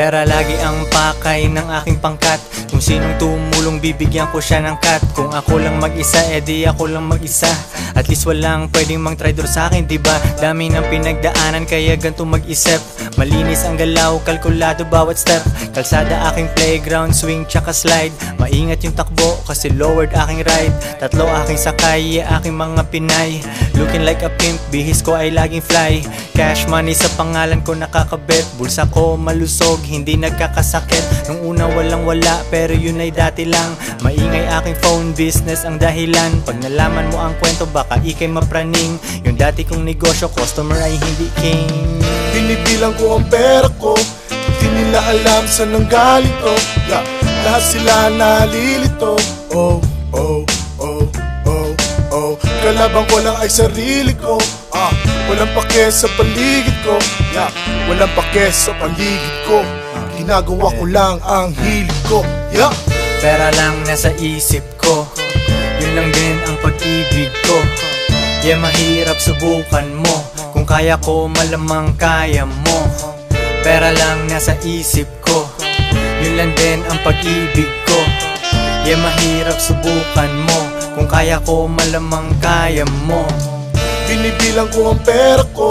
Pera lagi ang pakay ng aking pangkat. Kung sinong tumulong bibigyan ko siya ng cut. Kung ako lang mag-isa, edi ako lang mag-isa. At least walang pwedeng mang traitor sa akin, diba? Dami ng pinagdaanan kaya ganito mag-isip Malinis ang galaw, kalkulado bawat step. Kalsada aking playground, swing tsaka slide. Maingat yung takbo kasi lowered aking ride. Tatlo aking sakay, aking mga pinay. Looking like a pimp, bihis ko ay laging fly. Cash money sa pangalan ko nakakabit Bulsa ko malusog, hindi nagkakasakit. Nung una walang wala, pero yun ay dati lang. Maingay aking phone business ang dahilan. Pag nalaman mo ang kwento, baka ikay mapraning. Yung dati kong negosyo, customer ay hindi king Binibilang ko ang pera ko. Di nila alam saan nanggaling to. Yeah. Lahat sila nalilito. Oh, oh, oh, oh, oh. Kalabang ko lang ay sarili ko. Ah, Walang pake sa paligid ko. Yeah. Walang pake sa paligid ko. Ginagawa ko lang ang hilig ko. Yeah. Pera lang nasa isip ko. Yun lang din ang pag-ibig ko. Yeah, mahirap subukan mo kaya ko, malamang kaya mo. Pera lang nasa isip ko. Yun lang din ang pag-ibig ko. Yeah, mahirap subukan mo. Kung kaya ko, malamang kaya mo. Binibilang ko ang pera ko.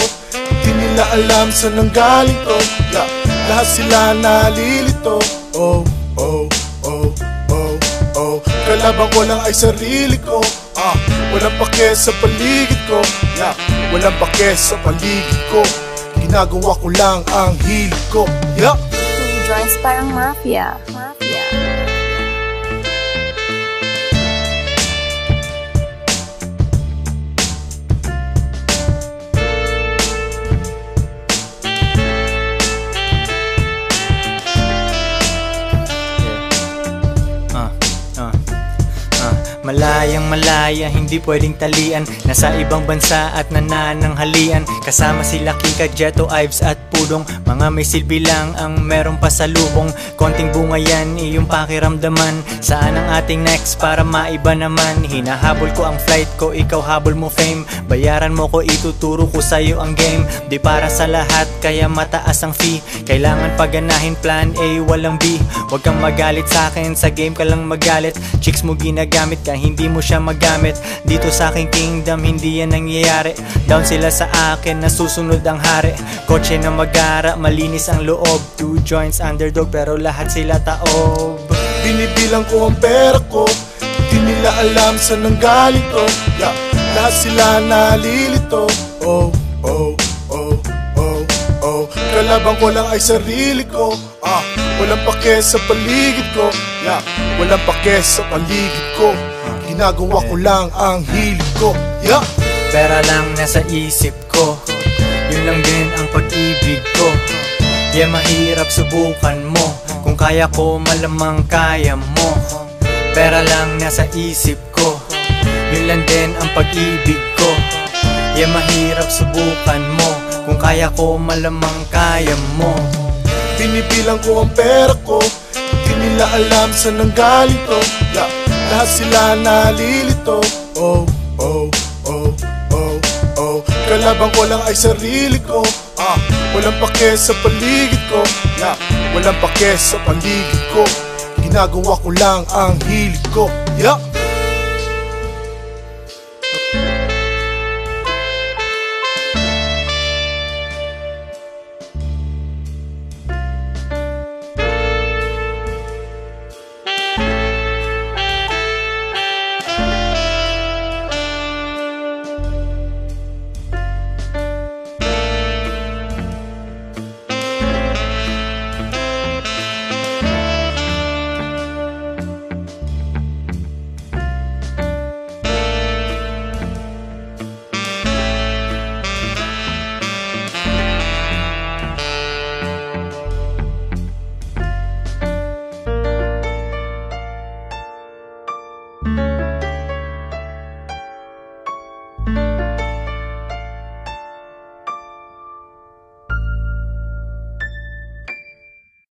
Di nila alam saan nanggaling to. Yeah. Lahat sila nalilito. Oh, oh, oh, oh, oh. Kalabang ko lang ay sarili ko. Ah, Walang pake sa paligid ko. Yeah. Walang pake sa paligid ko Ginagawa ko lang ang hilig ko yeah. Two joints parang mafia. Malayang malaya, hindi pwedeng talian. Nasa ibang bansa at nanananghalian. Kasama sila Kika, Jeto, Ives at Pudong Mga may silbi lang ang meron pa sa lubong. Konting bunga yan, iyong pakiramdaman. Saan ang ating next para maiba naman? Hinahabol ko ang flight ko, ikaw habol mo fame. Bayaran mo ko, ituturo ko sa'yo ang game. Di para sa lahat, kaya mataas ang fee. Kailangan paganahin plan A, walang B. Huwag kang magalit sa akin, sa game ka lang magalit. Chicks mo ginagamit ka, hindi mo siya magamit. Dito sa kingdom, hindi yan nangyayari. Down sila sa akin, nasusunod ang hari. Kotse na magara, malinis ang loob. Two joints underdog, pero lahat sila taob. Binibilang ko ang pera ko. Di nila alam saan nanggaling to. Yeah. Lahat sila nalilito. Oh, oh, oh, oh, oh. Kalabang ko lang ay sarili ko. Ah, Walang pake sa paligid ko. Yeah. Walang pake sa paligid ko. Ginagawa ko lang ang hilig ko. Yeah. Pera lang nasa isip ko. Yun lang din ang Yeah, mahirap subukan mo Kung kaya ko, malamang kaya mo. Pera lang nasa isip ko Yun lang din ang pag-ibig ko. Yeah, mahirap subukan mo Kung kaya ko, malamang kaya mo. Binibilang ko ang pera ko Di nila alam saan nanggaling to. Yeah. Lahat sila nalilito. Oh, oh, oh, oh, oh. Kalabang ko lang ay sarili ko. Ah, Walang pake sa paligid ko yeah. Walang pake sa paligid ko Ginagawa ko lang ang hilig ko yeah.